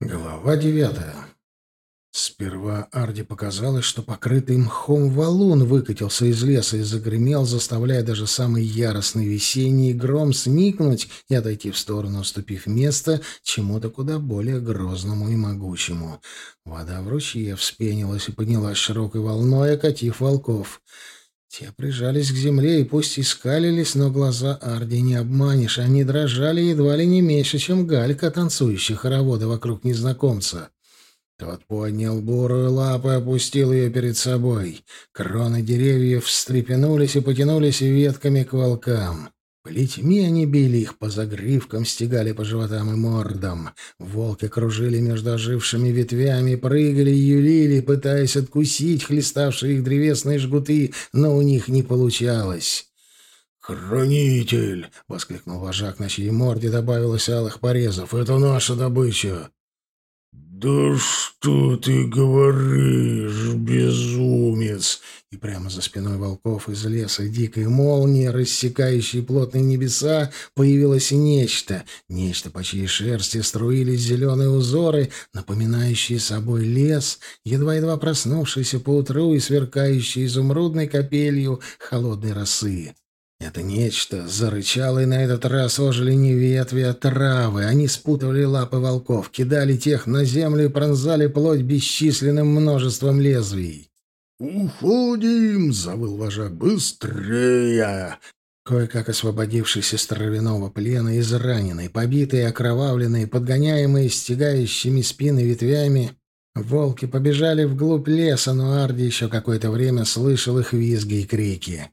Глава девятая. Сперва Арди показалось, что покрытый мхом валун выкатился из леса и загремел, заставляя даже самый яростный весенний гром сникнуть и отойти в сторону, уступив место чему-то куда более грозному и могучему. Вода в ручье вспенилась и поднялась широкой волной, окатив волков — те прижались к земле и пусть и скалились, но глаза Арди не обманешь. Они дрожали едва ли не меньше, чем галька, танцующая хоровода вокруг незнакомца. Тот поднял бурую лапу и опустил ее перед собой. Кроны деревьев встрепенулись и потянулись ветками к волкам. Плетьми они били их по загривкам, стегали по животам и мордам. Волки кружили между ожившими ветвями, прыгали и юлили, пытаясь откусить хлеставшие их древесные жгуты, но у них не получалось. «Хранитель!» — воскликнул вожак, на чьей морде добавилось алых порезов. «Это наша добыча!» «Да что ты говоришь, безумец!» И прямо за спиной волков из леса дикой молнии, рассекающей плотные небеса, появилось нечто. Нечто, по чьей шерсти струились зеленые узоры, напоминающие собой лес, едва-едва проснувшийся поутру и сверкающий изумрудной капелью холодной росы. Это нечто зарычало, и на этот раз ожили не ветви, а травы. Они спутывали лапы волков, кидали тех на землю и пронзали плоть бесчисленным множеством лезвий. «Уходим!» — завыл вожак. «Быстрее!» Кое-как освободившись из травяного плена, израненный, побитый окровавленный, подгоняемые стегающими спины ветвями, волки побежали вглубь леса, но Арди еще какое-то время слышал их визги и крики.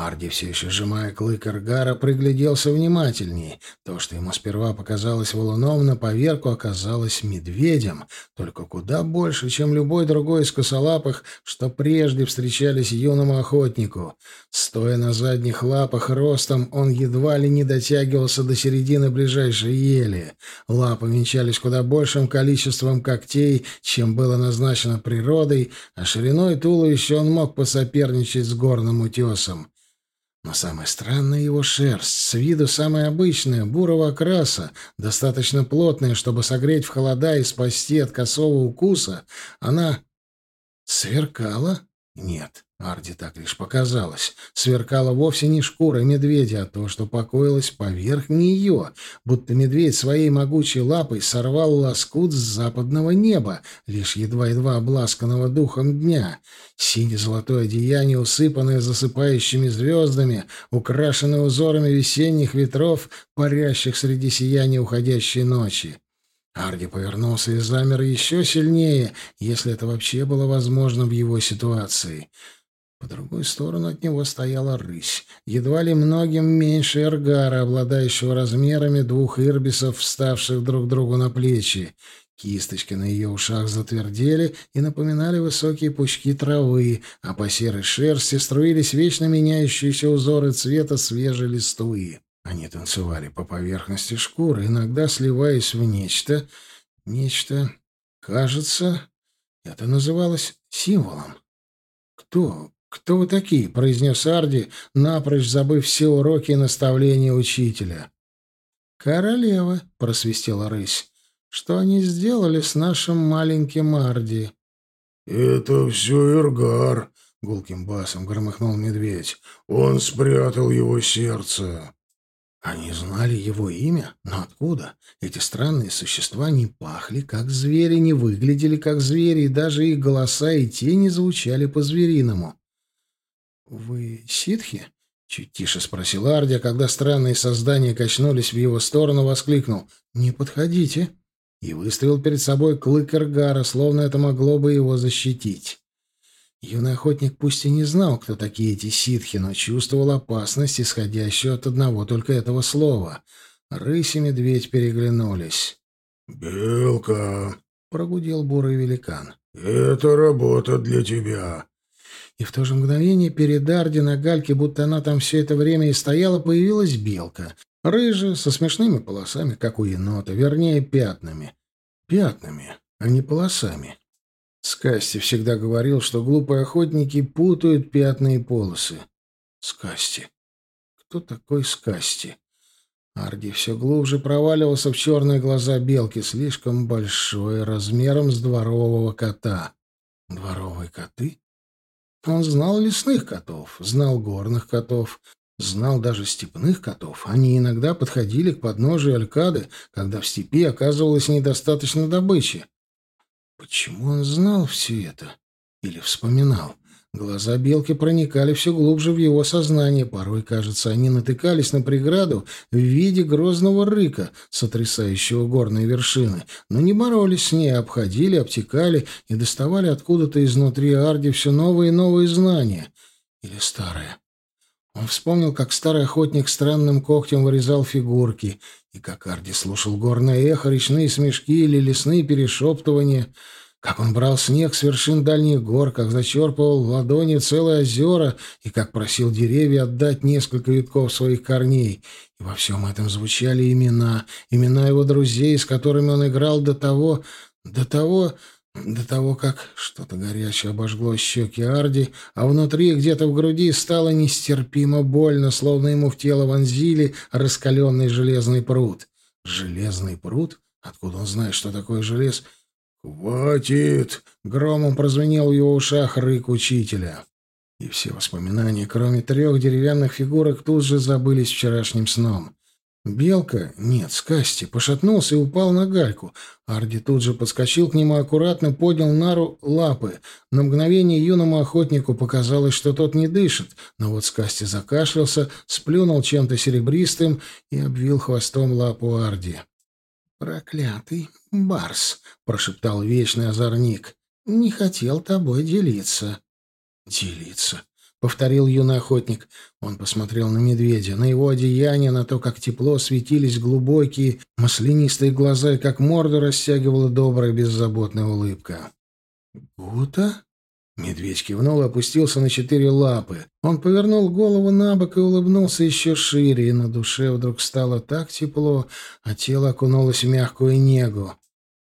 Арди, все еще сжимая клык Эргара, пригляделся внимательней. То, что ему сперва показалось валуном, на поверку оказалось медведем, только куда больше, чем любой другой из косолапых, что прежде встречались юному охотнику. Стоя на задних лапах ростом, он едва ли не дотягивался до середины ближайшей ели. Лапы венчались куда большим количеством когтей, чем было назначено природой, а шириной туловища он мог посоперничать с горным утесом. Но самое странное его шерсть, с виду самая обычная, бурого окраса, достаточно плотная, чтобы согреть в холода и спасти от косого укуса, она сверкала? Нет, Арди так лишь показалось. Сверкала вовсе не шкура медведя, а то, что покоилось поверх нее, будто медведь своей могучей лапой сорвал лоскут с западного неба, лишь едва-едва обласканного духом дня. Сине-золотое одеяние, усыпанное засыпающими звездами, украшенное узорами весенних ветров, парящих среди сияния уходящей ночи. Арди повернулся и замер еще сильнее, если это вообще было возможно в его ситуации. По другую сторону от него стояла рысь, едва ли многим меньше эргара, обладающего размерами двух ирбисов, вставших друг другу на плечи. Кисточки на ее ушах затвердели и напоминали высокие пучки травы, а по серой шерсти струились вечно меняющиеся узоры цвета свежей листвы. Они танцевали по поверхности шкуры, иногда сливаясь в нечто... Нечто... Кажется, это называлось символом. Кто? «Кто вы такие?» — произнес Арди, напрочь забыв все уроки и наставления учителя. «Королева», — просвистела рысь. «Что они сделали с нашим маленьким Арди?» «Это все Иргар», — гулким басом громыхнул медведь. «Он спрятал его сердце». Они знали его имя? Но откуда? Эти странные существа не пахли, как звери, не выглядели, как звери, и даже их голоса и тени звучали по-звериному. «Вы ситхи?» — чуть тише спросил Арди, а когда странные создания качнулись в его сторону, воскликнул «Не подходите!» и выставил перед собой клык Эргара, словно это могло бы его защитить. Юный охотник пусть и не знал, кто такие эти ситхи, но чувствовал опасность, исходящую от одного только этого слова. Рысь и медведь переглянулись. «Белка!» — прогудел бурый великан. «Это работа для тебя. И в то же мгновение перед Арди на гальке, будто она там все это время и стояла, появилась белка. Рыжая, со смешными полосами, как у енота, вернее, пятнами. Пятнами, а не полосами. Скасти всегда говорил, что глупые охотники путают пятна и полосы. Скасти. Кто такой Скасти? Арди все глубже проваливался в черные глаза белки, слишком большой, размером с дворового кота. Дворовые коты? Он знал лесных котов, знал горных котов, знал даже степных котов. Они иногда подходили к подножию Алькады, когда в степи оказывалось недостаточно добычи. Почему он знал все это? Или вспоминал? Глаза белки проникали все глубже в его сознание. Порой, кажется, они натыкались на преграду в виде грозного рыка, сотрясающего горные вершины, но не боролись с ней, а обходили, обтекали и доставали откуда-то изнутри Арди все новые и новые знания. Или старые. Он вспомнил, как старый охотник странным когтем вырезал фигурки, и как Арди слушал горное эхо, речные смешки или лесные перешептывания — как он брал снег с вершин дальних гор, как зачерпывал в ладони целые озера и как просил деревья отдать несколько витков своих корней. И во всем этом звучали имена, имена его друзей, с которыми он играл до того, до того, до того, как что-то горячее обожгло щеки Арди, а внутри, где-то в груди, стало нестерпимо больно, словно ему в тело вонзили раскаленный железный пруд. Железный пруд? Откуда он знает, что такое желез? — «Хватит!» — громом прозвенел в его ушах рык учителя. И все воспоминания, кроме трех деревянных фигурок, тут же забылись вчерашним сном. Белка, нет, Скасти, пошатнулся и упал на гальку. Арди тут же подскочил к нему, аккуратно поднял нару лапы. На мгновение юному охотнику показалось, что тот не дышит, но вот Скасти закашлялся, сплюнул чем-то серебристым и обвил хвостом лапу Арди. «Проклятый барс!» — прошептал вечный озорник. «Не хотел тобой делиться». «Делиться?» — повторил юный охотник. Он посмотрел на медведя, на его одеяние, на то, как тепло светились глубокие, маслянистые глаза и как морду растягивала добрая беззаботная улыбка. «Гута?» Медведь кивнул и опустился на четыре лапы. Он повернул голову на бок и улыбнулся еще шире, и на душе вдруг стало так тепло, а тело окунулось в мягкую негу.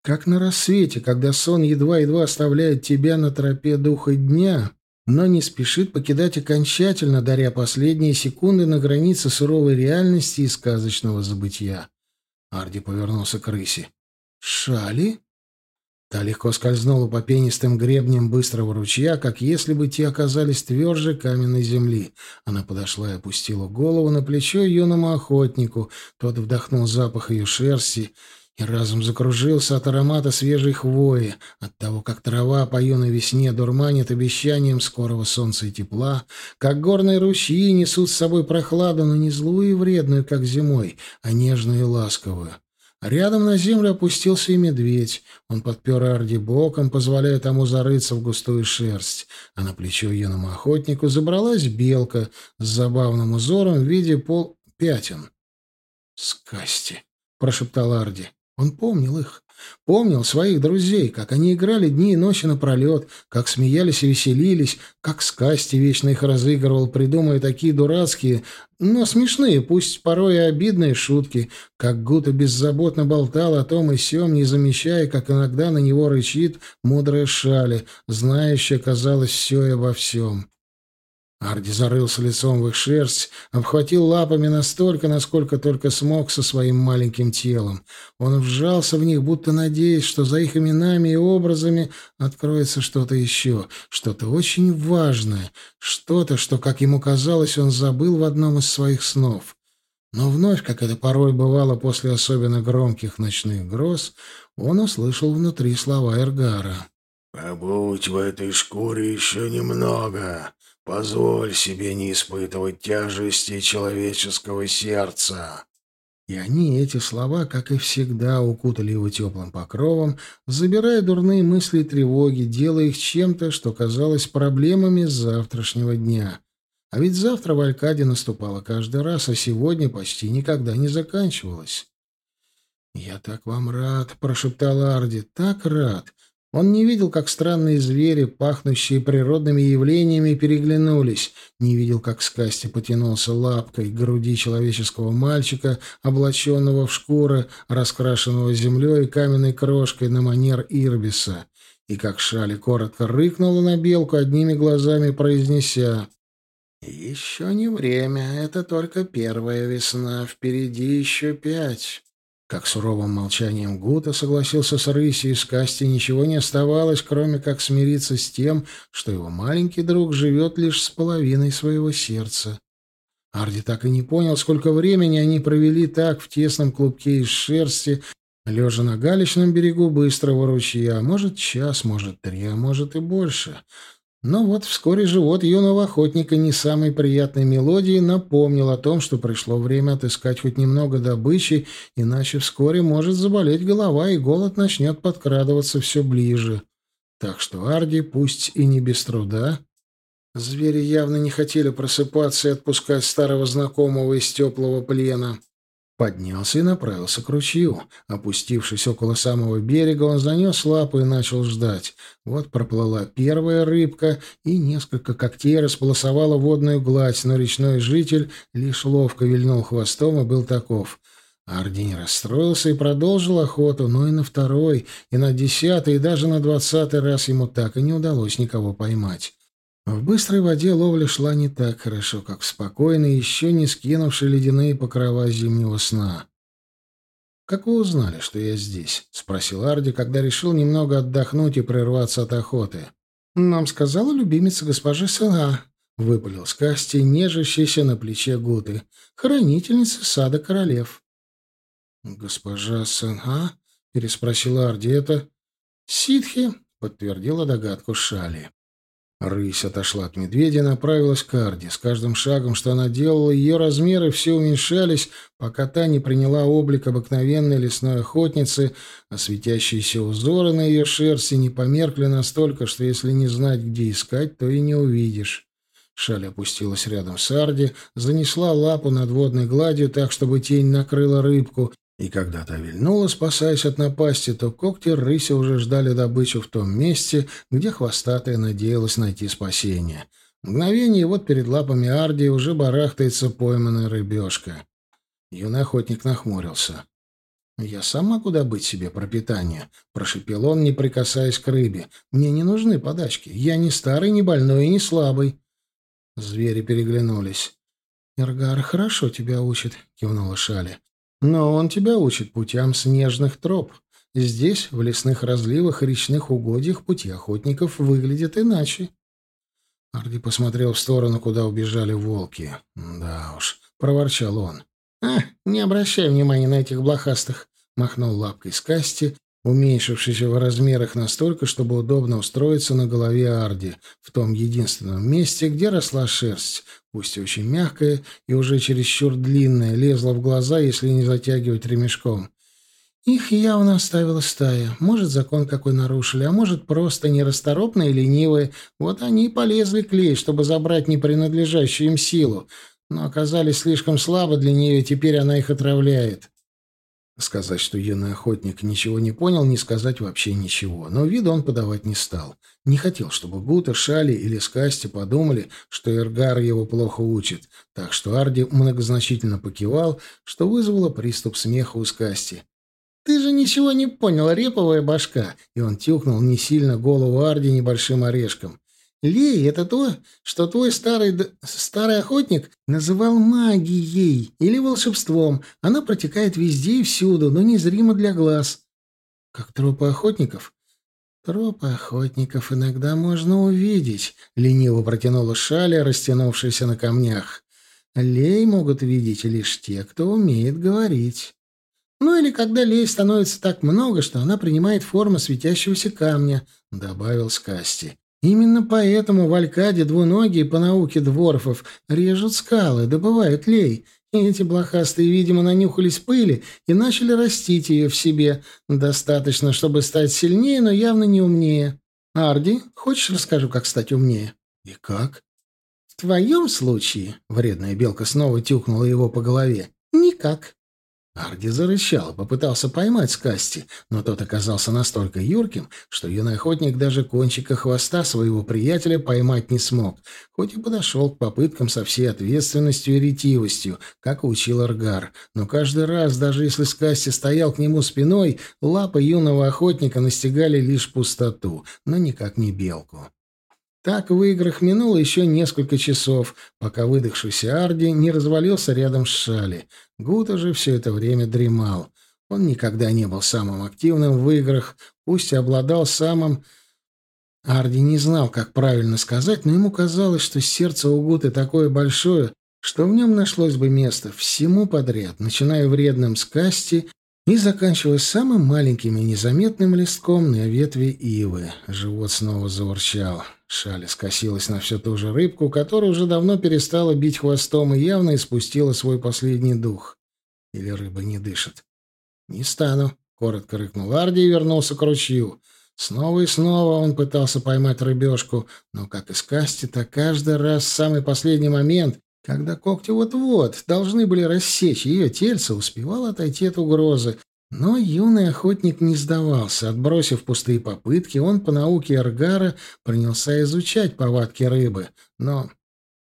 Как на рассвете, когда сон едва-едва оставляет тебя на тропе духа дня, но не спешит покидать окончательно, даря последние секунды на границе суровой реальности и сказочного забытия. Арди повернулся к рысе. «Шали?» Та легко скользнула по пенистым гребням быстрого ручья, как если бы те оказались тверже каменной земли. Она подошла и опустила голову на плечо юному охотнику. Тот вдохнул запах ее шерсти и разом закружился от аромата свежей хвои, от того, как трава по юной весне дурманит обещанием скорого солнца и тепла, как горные ручьи несут с собой прохладу, но не злую и вредную, как зимой, а нежную и ласковую. Рядом на землю опустился и медведь. Он подпер Арди боком, позволяя тому зарыться в густую шерсть. А на плечо юному охотнику забралась белка с забавным узором в виде пол пятен. «Скасти», — прошептал Арди. Он помнил их. Помнил своих друзей, как они играли дни и ночи напролет, как смеялись и веселились, как Скасти вечно их разыгрывал, придумывая такие дурацкие, но смешные, пусть порой и обидные шутки, как Гута беззаботно болтал о том и сём, не замечая, как иногда на него рычит мудрая шали, знающая, казалось, все и обо всем. Арди зарылся лицом в их шерсть, обхватил лапами настолько, насколько только смог со своим маленьким телом. Он вжался в них, будто надеясь, что за их именами и образами откроется что-то еще, что-то очень важное, что-то, что, как ему казалось, он забыл в одном из своих снов. Но вновь, как это порой бывало после особенно громких ночных гроз, он услышал внутри слова Эргара. «Побудь в этой шкуре еще немного. Позволь себе не испытывать тяжести человеческого сердца». И они, эти слова, как и всегда, укутали его теплым покровом, забирая дурные мысли и тревоги, делая их чем-то, что казалось проблемами завтрашнего дня. А ведь завтра в Алькаде наступало каждый раз, а сегодня почти никогда не заканчивалось. «Я так вам рад», — прошептал Арди, — «так рад. Он не видел, как странные звери, пахнущие природными явлениями, переглянулись, не видел, как Скасти потянулся лапкой к груди человеческого мальчика, облаченного в шкуры, раскрашенного землей и каменной крошкой на манер Ирбиса, и как Шали коротко рыкнула на белку, одними глазами произнеся Еще не время, это только первая весна, впереди еще пять. Как суровым молчанием Гута согласился с Рысью, и Скасти ничего не оставалось, кроме как смириться с тем, что его маленький друг живет лишь с половиной своего сердца. Арди так и не понял, сколько времени они провели так в тесном клубке из шерсти, лежа на галечном берегу быстрого ручья. Может, час, может, три, а может и больше. Но вот вскоре живот юного охотника не самой приятной мелодии напомнил о том, что пришло время отыскать хоть немного добычи, иначе вскоре может заболеть голова, и голод начнет подкрадываться все ближе. Так что Арди, пусть и не без труда... Звери явно не хотели просыпаться и отпускать старого знакомого из теплого плена. Поднялся и направился к ручью. Опустившись около самого берега, он занес лапу и начал ждать. Вот проплыла первая рыбка, и несколько когтей располосовала водную гладь, но речной житель лишь ловко вильнул хвостом и был таков. Арди не расстроился и продолжил охоту, но и на второй, и на десятый, и даже на двадцатый раз ему так и не удалось никого поймать. В быстрой воде ловля шла не так хорошо, как в спокойной, еще не скинувшей ледяные покрова зимнего сна. «Как вы узнали, что я здесь?» — спросил Арди, когда решил немного отдохнуть и прерваться от охоты. «Нам сказала любимица госпожи Сага», — выпалил с Касти, нежащийся на плече Гуты, хранительница сада королев. «Госпожа Сага?» — переспросил Арди. «Это...» «Ситхи», — подтвердила догадку Шали. Рысь отошла от медведя и направилась к Арде. С каждым шагом, что она делала, ее размеры все уменьшались, пока та не приняла облик обыкновенной лесной охотницы, а светящиеся узоры на ее шерсти не померкли настолько, что если не знать, где искать, то и не увидишь. Шаль опустилась рядом с Арди, занесла лапу над водной гладью так, чтобы тень накрыла рыбку, и когда та вильнула, спасаясь от напасти, то когти рыси уже ждали добычу в том месте, где хвостатая надеялась найти спасение. Мгновение, вот перед лапами Арди уже барахтается пойманная рыбешка. Юный охотник нахмурился. «Я сам могу добыть себе пропитание», — прошепел он, не прикасаясь к рыбе. «Мне не нужны подачки. Я не старый, не больной и не слабый». Звери переглянулись. «Иргар хорошо тебя учит», — кивнула Шали. Но он тебя учит путям снежных троп. Здесь, в лесных разливах и речных угодьях, пути охотников выглядят иначе. Арди посмотрел в сторону, куда убежали волки. «Да уж», — проворчал он. «А, не обращай внимания на этих блохастых», — махнул лапкой с касти, уменьшившийся в размерах настолько, чтобы удобно устроиться на голове Арди, в том единственном месте, где росла шерсть, пусть и очень мягкая и уже чересчур длинная, лезла в глаза, если не затягивать ремешком. Их явно оставила стая. Может, закон какой нарушили, а может, просто нерасторопные и ленивые. Вот они и полезли к Лей, чтобы забрать непринадлежащую им силу. Но оказались слишком слабы для нее, и теперь она их отравляет. Сказать, что юный охотник ничего не понял, не сказать вообще ничего. Но вида он подавать не стал. Не хотел, чтобы Гута, Шали или Скасти подумали, что Эргар его плохо учит. Так что Арди многозначительно покивал, что вызвало приступ смеха у Скасти. «Ты же ничего не понял, реповая башка!» И он тюкнул не сильно голову Арди небольшим орешком. Лей — это то, что твой старый, старый охотник называл магией или волшебством. Она протекает везде и всюду, но незримо для глаз. Как тропы охотников? Тропы охотников иногда можно увидеть, — лениво протянула шаля, растянувшаяся на камнях. Лей могут видеть лишь те, кто умеет говорить. Ну или когда лей становится так много, что она принимает форму светящегося камня, — добавил Скасти. Именно поэтому в Алькаде двуногие по науке дворфов режут скалы, добывают лей. И эти блохастые, видимо, нанюхались пыли и начали растить ее в себе. Достаточно, чтобы стать сильнее, но явно не умнее. Арди, хочешь расскажу, как стать умнее? И как? В твоем случае, вредная белка снова тюкнула его по голове, никак. Арди зарычал попытался поймать Скасти, но тот оказался настолько юрким, что юный охотник даже кончика хвоста своего приятеля поймать не смог, хоть и подошел к попыткам со всей ответственностью и ретивостью, как учил Аргар. Но каждый раз, даже если Скасти стоял к нему спиной, лапы юного охотника настигали лишь пустоту, но никак не белку. Так в играх минуло еще несколько часов, пока выдохшийся Арди не развалился рядом с Шали. Гута же все это время дремал. Он никогда не был самым активным в играх, пусть и обладал самым... Арди не знал, как правильно сказать, но ему казалось, что сердце у Гуты такое большое, что в нем нашлось бы место всему подряд, начиная вредным с касти и заканчивая самым маленьким и незаметным листком на ветви ивы. Живот снова заворчал. Шаля скосилась на всю ту же рыбку, которая уже давно перестала бить хвостом и явно испустила свой последний дух. Или рыба не дышит. «Не стану», — коротко рыкнул Арди и вернулся к ручью. Снова и снова он пытался поймать рыбешку, но, как из касти, так каждый раз в самый последний момент, когда когти вот-вот должны были рассечь ее тельце, успевал отойти от угрозы. Но юный охотник не сдавался. Отбросив пустые попытки, он по науке Эргара принялся изучать повадки рыбы. Но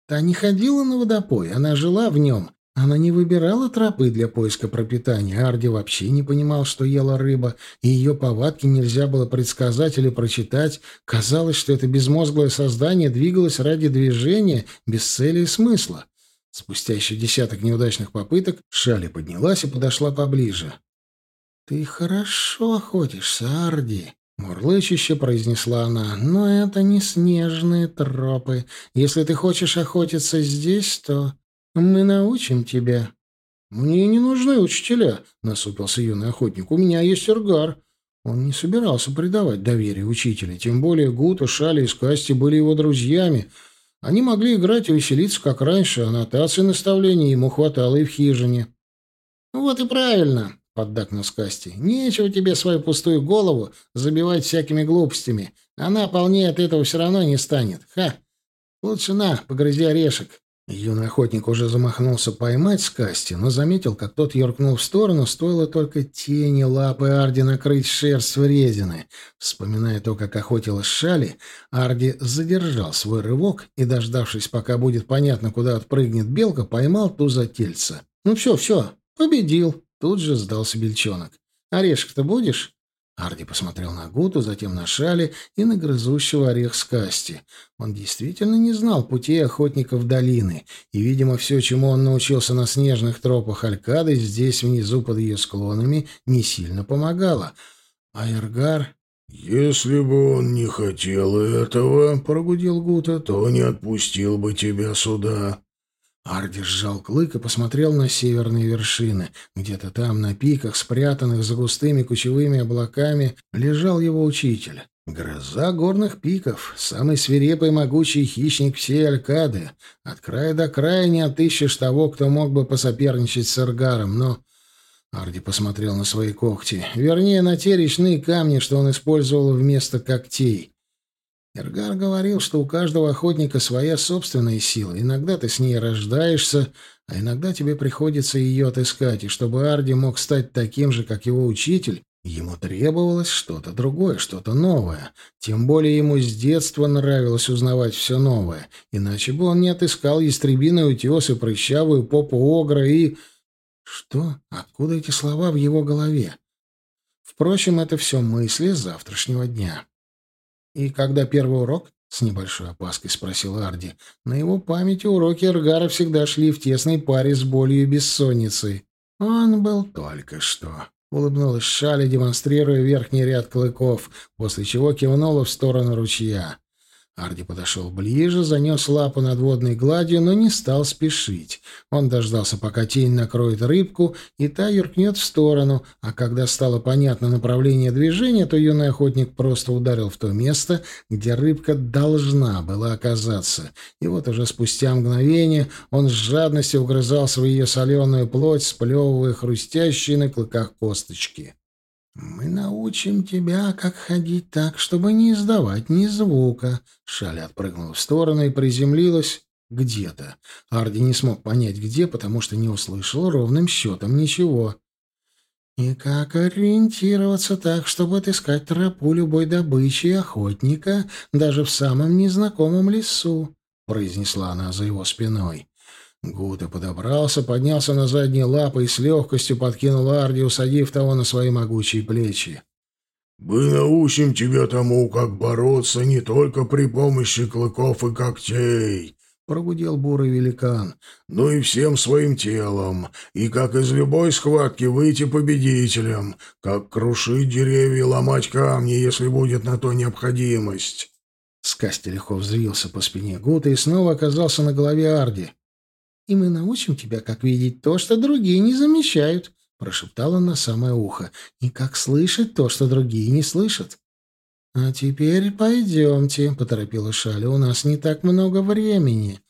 та не ходила на водопой, она жила в нем, она не выбирала тропы для поиска пропитания. Арди вообще не понимал, что ела рыба, и ее повадки нельзя было предсказать или прочитать. Казалось, что это безмозглое создание двигалось ради движения, без цели и смысла. Спустя еще десяток неудачных попыток Шали поднялась и подошла поближе. «Ты хорошо охотишься, Арди», — мурлычище произнесла она, — «но это не снежные тропы. Если ты хочешь охотиться здесь, то...» Мы научим тебя. Мне не нужны учителя, насупился юный охотник. У меня есть Эргар. Он не собирался предавать доверие учителя, тем более Гута, Шали и Скасти были его друзьями. Они могли играть и веселиться, как раньше, аннотации наставлений ему хватало и в хижине. «Вот и правильно», — поддакнул Скасти. «Нечего тебе свою пустую голову забивать всякими глупостями. Она полнее от этого все равно не станет. Ха! Лучше на, погрызи орешек. Юный охотник уже замахнулся поймать Скасти, но заметил, как тот юркнул в сторону, стоило только тени лапы Арди накрыть шерсть вредины. Вспоминая то, как охотилась Шали, Арди задержал свой рывок и, дождавшись, пока будет понятно, куда отпрыгнет белка, поймал ту за тельце. «Ну все, все, победил!» Тут же сдался бельчонок. «Орешек-то будешь?» Арди посмотрел на Гуту, затем на Шали и на грызущего орех Скасти. Он действительно не знал путей охотников долины, и, видимо, все, чему он научился на снежных тропах Алькады, здесь, внизу, под ее склонами, не сильно помогало. А Эргар... «Если бы он не хотел этого, — прогудел Гута, — то не отпустил бы тебя сюда». Арди сжал клык и посмотрел на северные вершины. Где-то там, на пиках, спрятанных за густыми кучевыми облаками, лежал его учитель. Гроза горных пиков, самый свирепый могучий хищник всей Алькады. От края до края не отыщешь того, кто мог бы посоперничать с Эргаром, но... Арди посмотрел на свои когти, вернее, на те речные камни, что он использовал вместо когтей. Эргар говорил, что у каждого охотника своя собственная сила. Иногда ты с ней рождаешься, а иногда тебе приходится ее отыскать. И чтобы Арди мог стать таким же, как его учитель, ему требовалось что-то другое, что-то новое. Тем более ему с детства нравилось узнавать все новое. Иначе бы он не отыскал ястребиный утес и прыщавую попу огра и... Что? Откуда эти слова в его голове? Впрочем, это все мысли завтрашнего дня. «И когда первый урок?» — с небольшой опаской спросил Арди. На его памяти уроки Эргара всегда шли в тесной паре с болью и бессонницей. «Он был только что», — улыбнулась Шали, демонстрируя верхний ряд клыков, после чего кивнула в сторону ручья. Арди подошел ближе, занес лапу над водной гладью, но не стал спешить. Он дождался, пока тень накроет рыбку, и та юркнет в сторону, а когда стало понятно направление движения, то юный охотник просто ударил в то место, где рыбка должна была оказаться. И вот уже спустя мгновение он с жадностью угрызался в ее соленую плоть, сплевывая хрустящие на клыках косточки. «Мы научим тебя, как ходить так, чтобы не издавать ни звука». Шаля отпрыгнула в сторону и приземлилась где-то. Арди не смог понять, где, потому что не услышал ровным счетом ничего. «И как ориентироваться так, чтобы отыскать тропу любой добычи и охотника, даже в самом незнакомом лесу?» — произнесла она за его спиной. Гута подобрался, поднялся на задние лапы и с легкостью подкинул Арди, усадив того на свои могучие плечи. Мы научим тебя тому, как бороться не только при помощи клыков и когтей, — прогудел бурый великан, — но и всем своим телом, и как из любой схватки выйти победителем, как крушить деревья и ломать камни, если будет на то необходимость. Скасти легко взвился по спине Гута и снова оказался на голове Арди. «И мы научим тебя, как видеть то, что другие не замечают», прошептал он на самое ухо. «И как слышать то, что другие не слышат». «А теперь пойдемте», — поторопила Шаля, — «у нас не так много времени».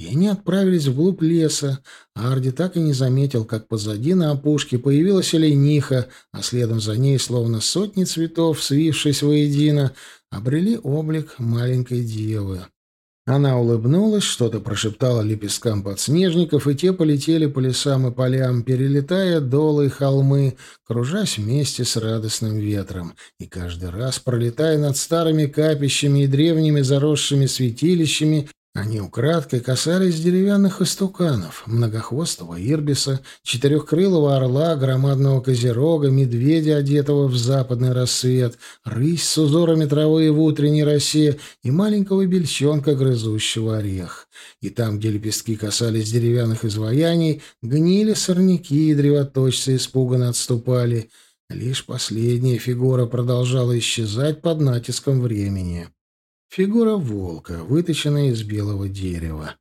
И они отправились вглубь леса. Арди так и не заметил, как позади на опушке появилась олениха, а следом за ней, словно сотни цветов, свившись воедино, обрели облик маленькой девы. Она улыбнулась, что-то прошептала лепесткам подснежников, и те полетели по лесам и полям, перелетая долы и холмы, кружась вместе с радостным ветром, и каждый раз пролетая над старыми капищами и древними заросшими святилищами они украдкой касались деревянных истуканов, многохвостого ирбиса, четырехкрылого орла, громадного козерога, медведя, одетого в западный рассвет, рысь с узорами травы в утренней росе и маленького бельчонка, грызущего орех. И там, где лепестки касались деревянных изваяний, гнили сорняки, и древоточцы испуганно отступали. Лишь последняя фигура продолжала исчезать под натиском времени. Фигура волка, выточенная из белого дерева.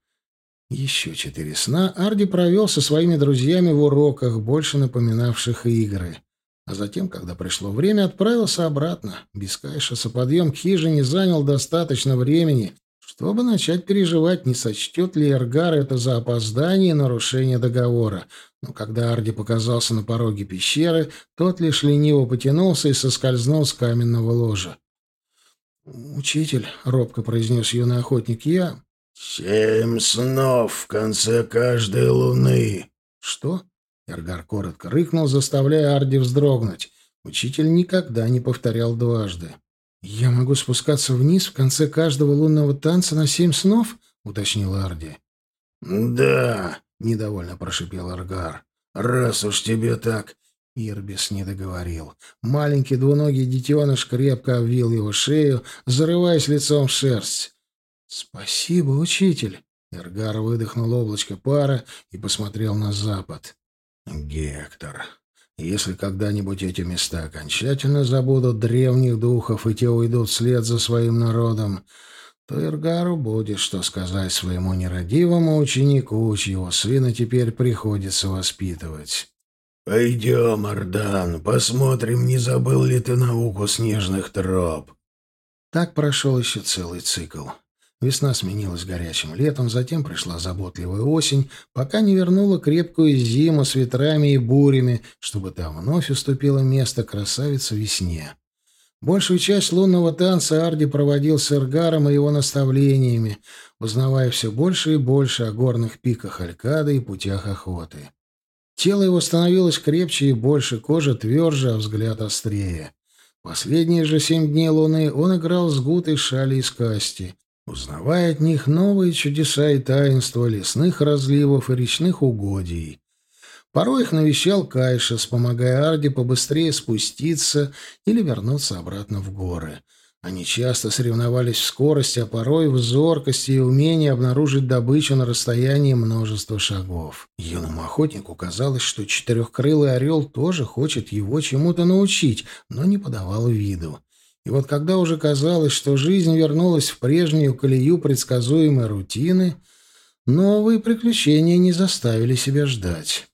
Еще четыре сна Арди провел со своими друзьями в уроках, больше напоминавших игры. А затем, когда пришло время, отправился обратно. Без Кайшаса подъем к хижине занял достаточно времени, чтобы начать переживать, не сочтет ли Эргар это за опоздание и нарушение договора. Но когда Арди показался на пороге пещеры, тот лишь лениво потянулся и соскользнул с каменного ложа. «Учитель», — робко произнес юный охотник, — «я...» «Семь снов в конце каждой луны». «Что?» — Эргар коротко рыкнул, заставляя Арди вздрогнуть. Учитель никогда не повторял дважды. «Я могу спускаться вниз в конце каждого лунного танца на семь снов?» — уточнил Арди. «Да», — недовольно прошипел Аргар. «Раз уж тебе так...» Ирбис не договорил. Маленький двуногий детеныш крепко обвил его шею, зарываясь лицом в шерсть. «Спасибо, учитель!» Эргар выдохнул облачко пара и посмотрел на запад. «Гектор, если когда-нибудь эти места окончательно забудут древних духов и те уйдут вслед за своим народом, то Эргару будет что сказать своему нерадивому ученику, чьего сына теперь приходится воспитывать». «Пойдем, Ардан, посмотрим, не забыл ли ты науку снежных троп». Так прошел еще целый цикл. Весна сменилась горячим летом, затем пришла заботливая осень, пока не вернула крепкую зиму с ветрами и бурями, чтобы там вновь уступило место красавице весне. Большую часть лунного танца Арди проводил с Эргаром и его наставлениями, узнавая все больше и больше о горных пиках Алькады и путях охоты. Тело его становилось крепче и больше, кожа тверже, а взгляд острее. Последние же семь дней луны он играл с Гутой Шали из Касти, узнавая от них новые чудеса и таинства лесных разливов и речных угодий. Порой их навещал Кайшес, помогая Арде побыстрее спуститься или вернуться обратно в горы — они часто соревновались в скорости, а порой в зоркости и умении обнаружить добычу на расстоянии множества шагов. Юному охотнику казалось, что четырехкрылый орел тоже хочет его чему-то научить, но не подавал виду. И вот когда уже казалось, что жизнь вернулась в прежнюю колею предсказуемой рутины, новые приключения не заставили себя ждать.